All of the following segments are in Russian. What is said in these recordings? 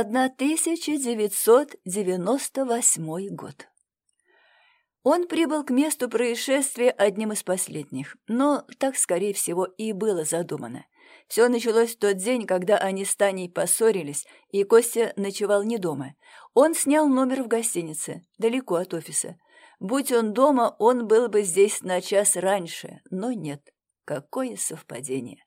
1998 год. Он прибыл к месту происшествия одним из последних, но так, скорее всего, и было задумано. Все началось в тот день, когда они с Таней поссорились, и Костя ночевал не дома. Он снял номер в гостинице, далеко от офиса. Будь он дома, он был бы здесь на час раньше, но нет. Какое совпадение.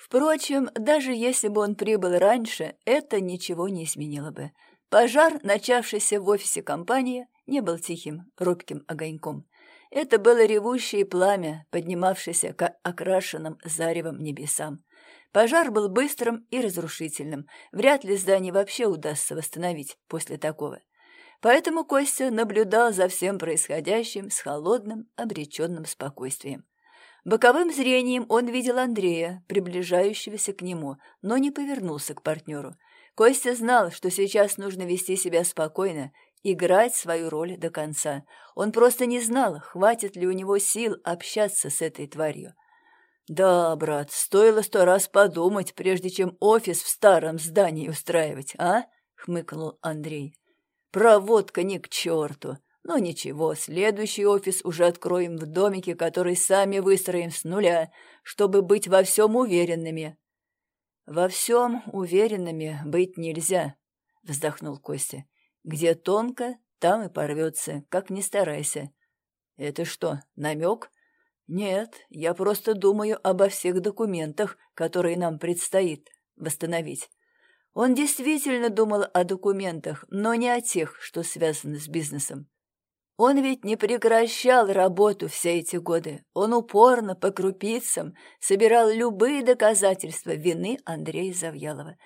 Впрочем, даже если бы он прибыл раньше, это ничего не изменило бы. Пожар, начавшийся в офисе компании, не был тихим, робким огоньком. Это было ревущее пламя, поднимавшееся к окрашенным заревом небесам. Пожар был быстрым и разрушительным. Вряд ли здание вообще удастся восстановить после такого. Поэтому Костя наблюдал за всем происходящим с холодным, обреченным спокойствием. Боковым зрением он видел Андрея, приближающегося к нему, но не повернулся к партнеру. Костя знал, что сейчас нужно вести себя спокойно, играть свою роль до конца. Он просто не знал, хватит ли у него сил общаться с этой тварью. «Да, брат, стоило сто раз подумать, прежде чем офис в старом здании устраивать, а?» — хмыкнул Андрей. «Проводка ни к черту. Но ничего, следующий офис уже откроем в домике, который сами выстроим с нуля, чтобы быть во всем уверенными. Во всем уверенными быть нельзя, вздохнул Костя. Где тонко, там и порвется, как ни старайся. Это что, намек? Нет, я просто думаю обо всех документах, которые нам предстоит восстановить. Он действительно думал о документах, но не о тех, что связаны с бизнесом. Он ведь не прекращал работу все эти годы. Он упорно, по крупицам, собирал любые доказательства вины Андрея Завьялова.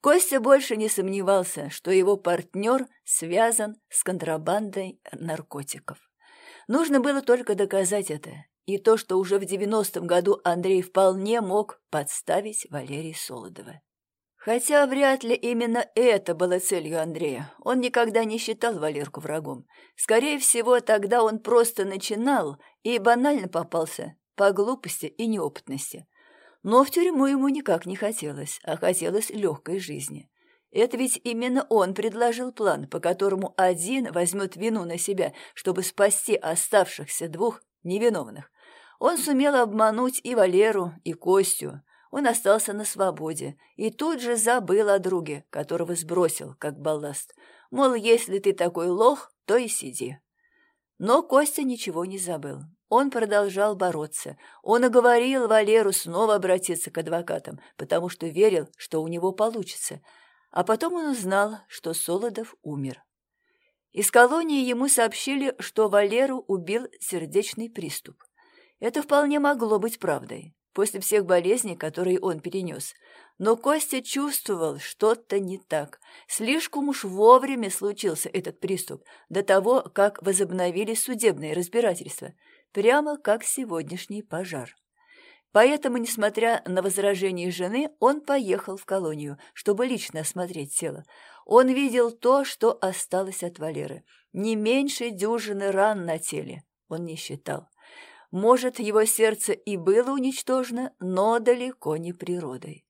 Костя больше не сомневался, что его партнер связан с контрабандой наркотиков. Нужно было только доказать это. И то, что уже в девяностом году Андрей вполне мог подставить Валерия Солодова. Хотя вряд ли именно это было целью Андрея. Он никогда не считал Валерку врагом. Скорее всего, тогда он просто начинал и банально попался по глупости и неопытности. Но в тюрьму ему никак не хотелось, а хотелось легкой жизни. Это ведь именно он предложил план, по которому один возьмет вину на себя, чтобы спасти оставшихся двух невиновных. Он сумел обмануть и Валеру, и Костю, он остался на свободе и тут же забыл о друге, которого сбросил, как балласт. Мол, если ты такой лох, то и сиди. Но Костя ничего не забыл. Он продолжал бороться. Он оговорил Валеру снова обратиться к адвокатам, потому что верил, что у него получится. А потом он узнал, что Солодов умер. Из колонии ему сообщили, что Валеру убил сердечный приступ. Это вполне могло быть правдой после всех болезней, которые он перенес. Но Костя чувствовал что-то не так. Слишком уж вовремя случился этот приступ, до того, как возобновились судебные разбирательства, прямо как сегодняшний пожар. Поэтому, несмотря на возражение жены, он поехал в колонию, чтобы лично осмотреть тело. Он видел то, что осталось от Валеры. Не меньше дюжины ран на теле он не считал. Может, его сердце и было уничтожено, но далеко не природой.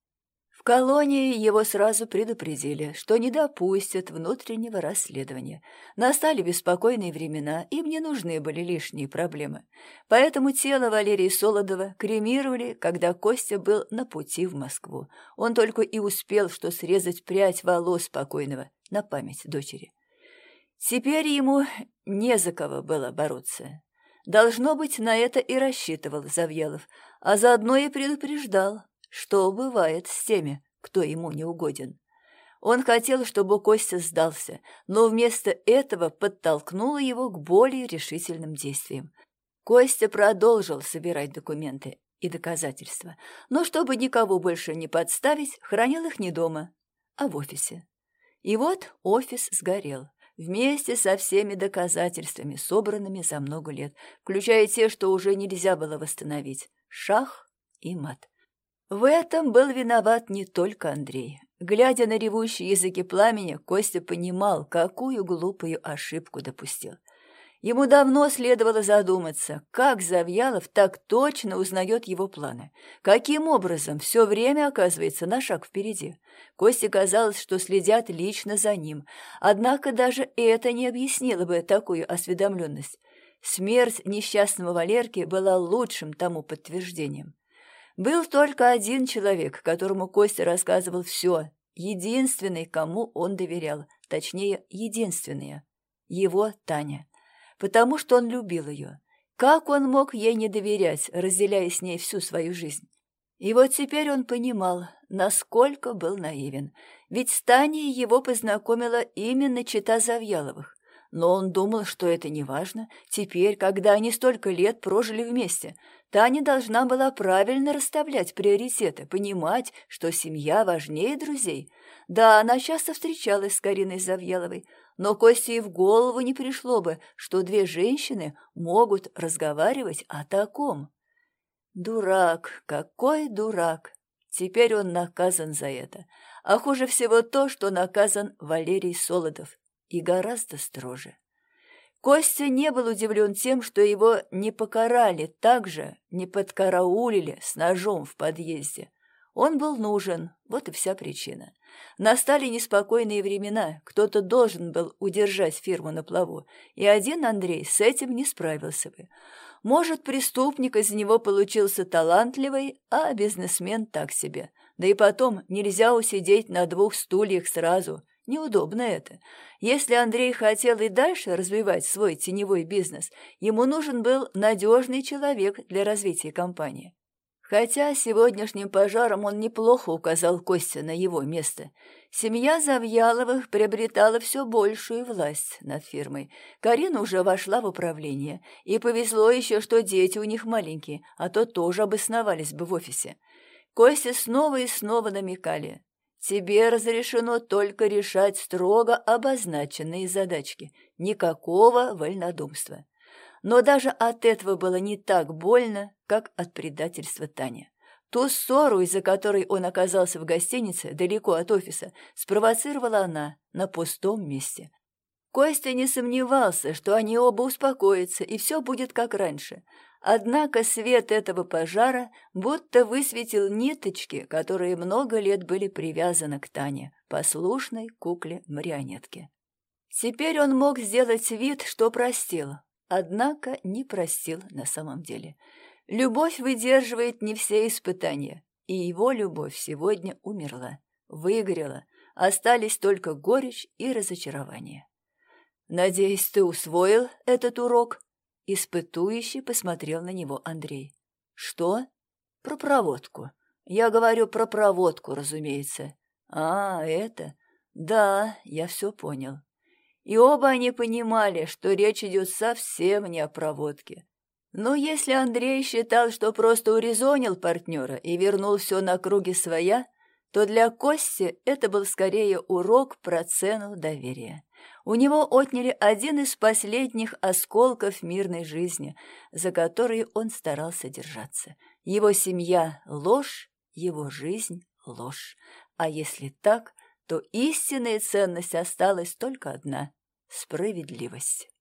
В колонии его сразу предупредили, что не допустят внутреннего расследования. Настали беспокойные времена, им не нужны были лишние проблемы. Поэтому тело Валерия Солодова кремировали, когда Костя был на пути в Москву. Он только и успел, что срезать прядь волос покойного на память дочери. Теперь ему не за кого было бороться. Должно быть, на это и рассчитывал Завьялов, а заодно и предупреждал, что бывает с теми, кто ему не угоден. Он хотел, чтобы Костя сдался, но вместо этого подтолкнуло его к более решительным действиям. Костя продолжил собирать документы и доказательства, но чтобы никого больше не подставить, хранил их не дома, а в офисе. И вот офис сгорел вместе со всеми доказательствами, собранными за много лет, включая те, что уже нельзя было восстановить. Шах и мат. В этом был виноват не только Андрей. Глядя на ревущие языки пламени, Костя понимал, какую глупую ошибку допустил. Ему давно следовало задуматься, как Завьялов так точно узнает его планы. Каким образом все время оказывается на шаг впереди. Косте казалось, что следят лично за ним. Однако даже это не объяснило бы такую осведомленность. Смерть несчастного Валерки была лучшим тому подтверждением. Был только один человек, которому Костя рассказывал все, единственный, кому он доверял, точнее, единственная, его Таня потому что он любил ее. Как он мог ей не доверять, разделяя с ней всю свою жизнь? И вот теперь он понимал, насколько был наивен. Ведь с Таней его познакомила именно чита Завьяловых. Но он думал, что это не важно. Теперь, когда они столько лет прожили вместе, Таня должна была правильно расставлять приоритеты, понимать, что семья важнее друзей. Да, она часто встречалась с Кариной Завьяловой, но Косте и в голову не пришло бы, что две женщины могут разговаривать о таком. Дурак, какой дурак! Теперь он наказан за это. А хуже всего то, что наказан Валерий Солодов. И гораздо строже. Костя не был удивлен тем, что его не покарали так же, не подкараулили с ножом в подъезде. Он был нужен, вот и вся причина. Настали неспокойные времена, кто-то должен был удержать фирму на плаву, и один Андрей с этим не справился бы. Может, преступник из него получился талантливый, а бизнесмен так себе. Да и потом, нельзя усидеть на двух стульях сразу. Неудобно это. Если Андрей хотел и дальше развивать свой теневой бизнес, ему нужен был надежный человек для развития компании. Хотя сегодняшним пожаром он неплохо указал Костя на его место. Семья Завьяловых приобретала все большую власть над фирмой. Карина уже вошла в управление. И повезло еще, что дети у них маленькие, а то тоже обосновались бы в офисе. Костя снова и снова намекали. Тебе разрешено только решать строго обозначенные задачки. Никакого вольнодумства. Но даже от этого было не так больно, как от предательства Тани. Ту ссору, из-за которой он оказался в гостинице, далеко от офиса, спровоцировала она на пустом месте. Костя не сомневался, что они оба успокоятся, и все будет как раньше. Однако свет этого пожара будто высветил ниточки, которые много лет были привязаны к Тане, послушной кукле-марионетке. Теперь он мог сделать вид, что простил, однако не простил на самом деле. Любовь выдерживает не все испытания, и его любовь сегодня умерла, выгорела, остались только горечь и разочарование. «Надеюсь, ты усвоил этот урок?» Испытующий посмотрел на него Андрей. «Что?» «Про проводку. Я говорю про проводку, разумеется». «А, это?» «Да, я все понял». И оба они понимали, что речь идет совсем не о проводке. Но если Андрей считал, что просто урезонил партнера и вернул все на круги своя, то для Кости это был скорее урок про цену доверия. У него отняли один из последних осколков мирной жизни, за который он старался держаться. Его семья — ложь, его жизнь — ложь. А если так, то истинная ценность осталась только одна — справедливость.